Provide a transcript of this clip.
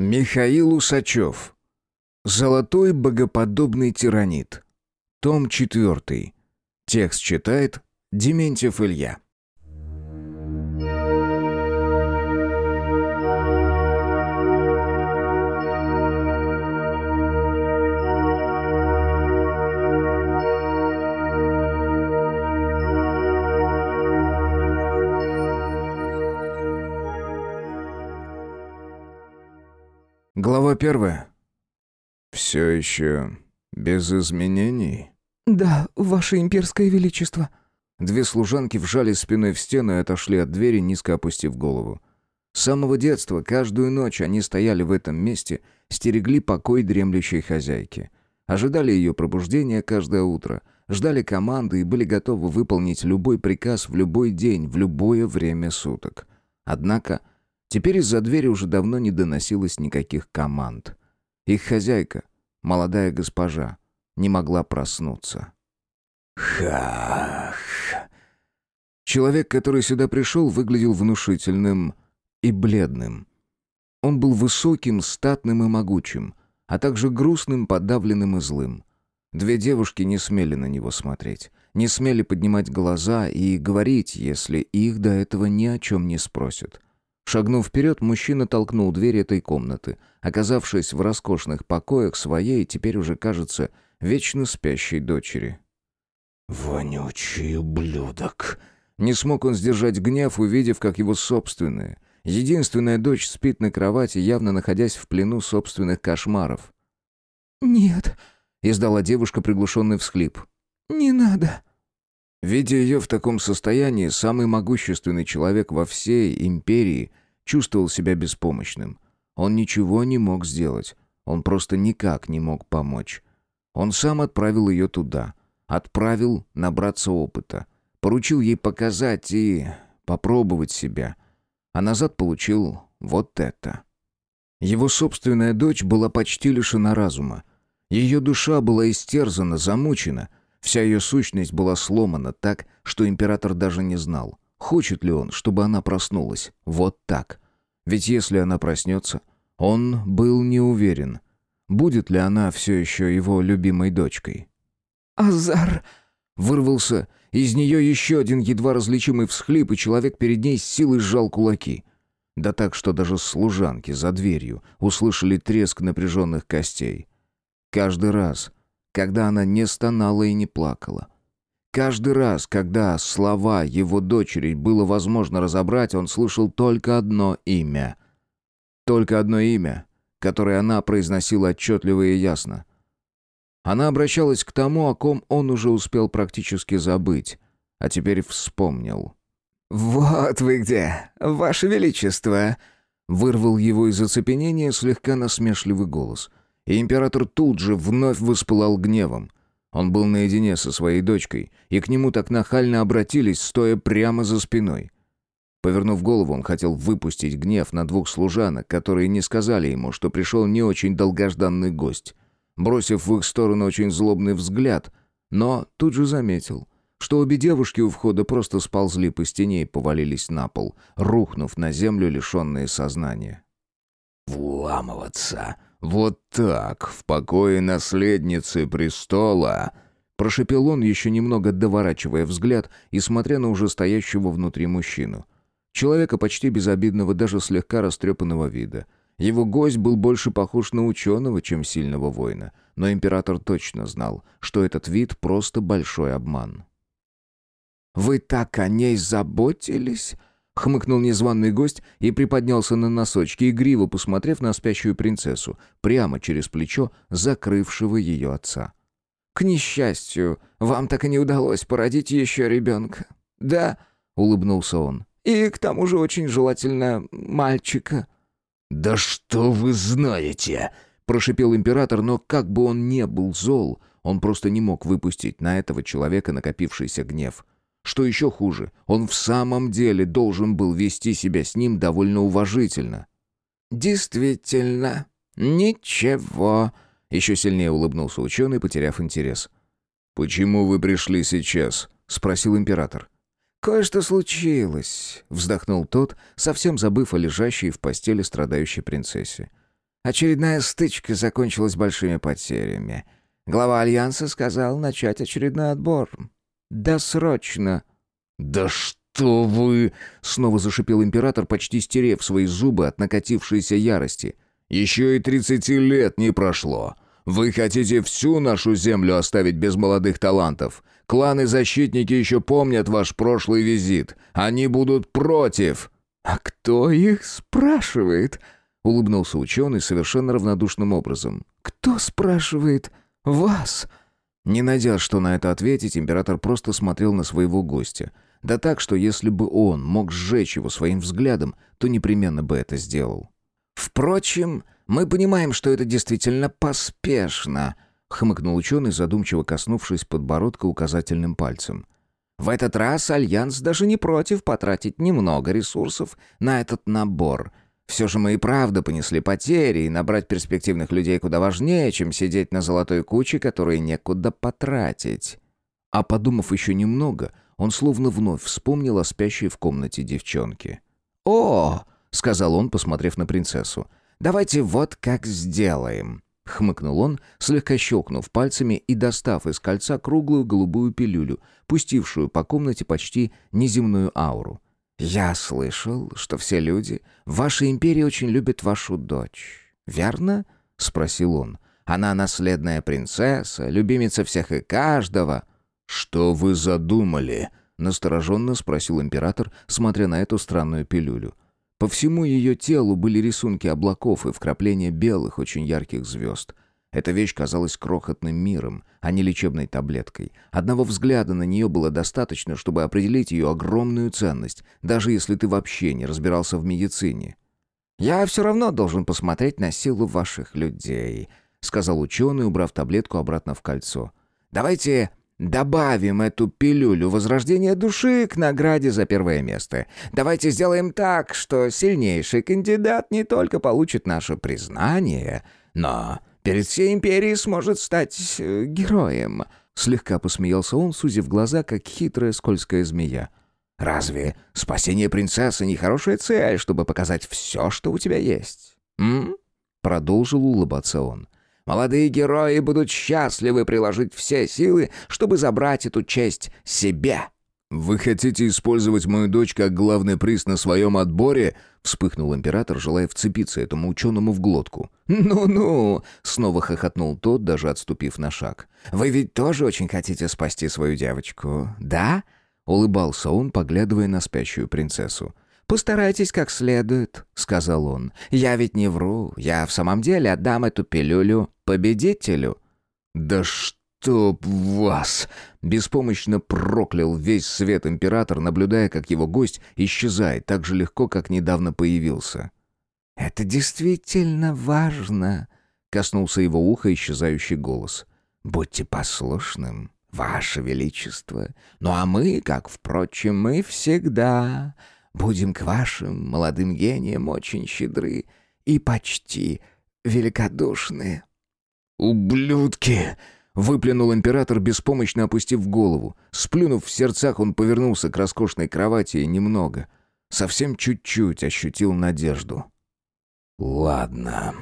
Михаил Усачев. Золотой богоподобный тиранит. Том 4. Текст читает Дементьев Илья. Первая. «Все еще без изменений?» «Да, ваше имперское величество». Две служанки вжали спиной в стену и отошли от двери, низко опустив голову. С самого детства, каждую ночь они стояли в этом месте, стерегли покой дремлющей хозяйки. Ожидали ее пробуждения каждое утро, ждали команды и были готовы выполнить любой приказ в любой день, в любое время суток. Однако Теперь из-за двери уже давно не доносилось никаких команд. Их хозяйка, молодая госпожа, не могла проснуться. Хах. Человек, который сюда пришел, выглядел внушительным и бледным. Он был высоким, статным и могучим, а также грустным, подавленным и злым. Две девушки не смели на него смотреть, не смели поднимать глаза и говорить, если их до этого ни о чем не спросят. Шагнув вперед, мужчина толкнул дверь этой комнаты, оказавшись в роскошных покоях своей, теперь уже, кажется, вечно спящей дочери. «Вонючий ублюдок!» Не смог он сдержать гнев, увидев, как его собственная, единственная дочь спит на кровати, явно находясь в плену собственных кошмаров. «Нет», — издала девушка приглушенный всхлип. «Не надо». Видя ее в таком состоянии, самый могущественный человек во всей империи чувствовал себя беспомощным. Он ничего не мог сделать. Он просто никак не мог помочь. Он сам отправил ее туда. Отправил набраться опыта. Поручил ей показать и попробовать себя. А назад получил вот это. Его собственная дочь была почти лишена разума. Ее душа была истерзана, замучена. Вся ее сущность была сломана так, что император даже не знал, Хочет ли он, чтобы она проснулась? Вот так. Ведь если она проснется, он был не уверен, будет ли она все еще его любимой дочкой. «Азар!» Вырвался из нее еще один едва различимый всхлип, и человек перед ней с силой сжал кулаки. Да так, что даже служанки за дверью услышали треск напряженных костей. Каждый раз, когда она не стонала и не плакала, Каждый раз, когда слова его дочери было возможно разобрать, он слышал только одно имя. Только одно имя, которое она произносила отчетливо и ясно. Она обращалась к тому, о ком он уже успел практически забыть, а теперь вспомнил. «Вот вы где, ваше величество!» Вырвал его из оцепенения слегка насмешливый голос. И император тут же вновь воспылал гневом. Он был наедине со своей дочкой, и к нему так нахально обратились, стоя прямо за спиной. Повернув голову, он хотел выпустить гнев на двух служанок, которые не сказали ему, что пришел не очень долгожданный гость, бросив в их сторону очень злобный взгляд, но тут же заметил, что обе девушки у входа просто сползли по стене и повалились на пол, рухнув на землю, лишенные сознания. «Вламываться!» «Вот так, в покое наследницы престола!» Прошепел он, еще немного доворачивая взгляд и смотря на уже стоящего внутри мужчину. Человека почти безобидного, даже слегка растрепанного вида. Его гость был больше похож на ученого, чем сильного воина. Но император точно знал, что этот вид просто большой обман. «Вы так о ней заботились?» Хмыкнул незваный гость и приподнялся на носочки, игриво посмотрев на спящую принцессу, прямо через плечо закрывшего ее отца. «К несчастью, вам так и не удалось породить еще ребенка». «Да», — улыбнулся он, — «и к тому же очень желательно мальчика». «Да что вы знаете?» — прошипел император, но как бы он не был зол, он просто не мог выпустить на этого человека накопившийся гнев — что еще хуже, он в самом деле должен был вести себя с ним довольно уважительно. «Действительно, ничего», — еще сильнее улыбнулся ученый, потеряв интерес. «Почему вы пришли сейчас?» — спросил император. «Кое-что случилось», — вздохнул тот, совсем забыв о лежащей в постели страдающей принцессе. Очередная стычка закончилась большими потерями. Глава Альянса сказал начать очередной отбор. Досрочно. «Да что вы...» — снова зашипел император, почти стерев свои зубы от накатившейся ярости. «Еще и тридцати лет не прошло. Вы хотите всю нашу землю оставить без молодых талантов? Кланы-защитники еще помнят ваш прошлый визит. Они будут против!» «А кто их спрашивает?» — улыбнулся ученый совершенно равнодушным образом. «Кто спрашивает вас?» Не найдя, что на это ответить, император просто смотрел на своего гостя. Да так, что если бы он мог сжечь его своим взглядом, то непременно бы это сделал. «Впрочем, мы понимаем, что это действительно поспешно», — хмыкнул ученый, задумчиво коснувшись подбородка указательным пальцем. «В этот раз Альянс даже не против потратить немного ресурсов на этот набор. Все же мы и правда понесли потери, и набрать перспективных людей куда важнее, чем сидеть на золотой куче, которой некуда потратить». А подумав еще немного, он словно вновь вспомнил о спящей в комнате девчонке. «О!» — сказал он, посмотрев на принцессу. «Давайте вот как сделаем». Хмыкнул он, слегка щелкнув пальцами и достав из кольца круглую голубую пилюлю, пустившую по комнате почти неземную ауру. «Я слышал, что все люди в вашей империи очень любят вашу дочь. Верно?» — спросил он. «Она наследная принцесса, любимица всех и каждого». «Что вы задумали?» — настороженно спросил император, смотря на эту странную пилюлю. По всему ее телу были рисунки облаков и вкрапления белых, очень ярких звезд. Эта вещь казалась крохотным миром, а не лечебной таблеткой. Одного взгляда на нее было достаточно, чтобы определить ее огромную ценность, даже если ты вообще не разбирался в медицине. «Я все равно должен посмотреть на силу ваших людей», — сказал ученый, убрав таблетку обратно в кольцо. «Давайте Добавим эту пилюлю возрождения души к награде за первое место. Давайте сделаем так, что сильнейший кандидат не только получит наше признание, но перед всей империей сможет стать э, героем». Слегка посмеялся он, сузив глаза, как хитрая скользкая змея. «Разве спасение принцессы не хорошая цель, чтобы показать все, что у тебя есть?» «М?» Продолжил улыбаться он. Молодые герои будут счастливы приложить все силы, чтобы забрать эту честь себе». «Вы хотите использовать мою дочь как главный приз на своем отборе?» — вспыхнул император, желая вцепиться этому ученому в глотку. «Ну-ну!» — снова хохотнул тот, даже отступив на шаг. «Вы ведь тоже очень хотите спасти свою девочку, да?» — улыбался он, поглядывая на спящую принцессу. «Постарайтесь как следует», — сказал он. «Я ведь не вру. Я в самом деле отдам эту пилюлю победителю». «Да чтоб вас!» — беспомощно проклял весь свет император, наблюдая, как его гость исчезает так же легко, как недавно появился. «Это действительно важно», — коснулся его уха исчезающий голос. «Будьте послушным, ваше величество. Ну а мы, как, впрочем, мы всегда...» Будем к вашим молодым гениям очень щедры и почти великодушны». «Ублюдки!» — выплюнул император, беспомощно опустив голову. Сплюнув в сердцах, он повернулся к роскошной кровати и немного, совсем чуть-чуть ощутил надежду. «Ладно»,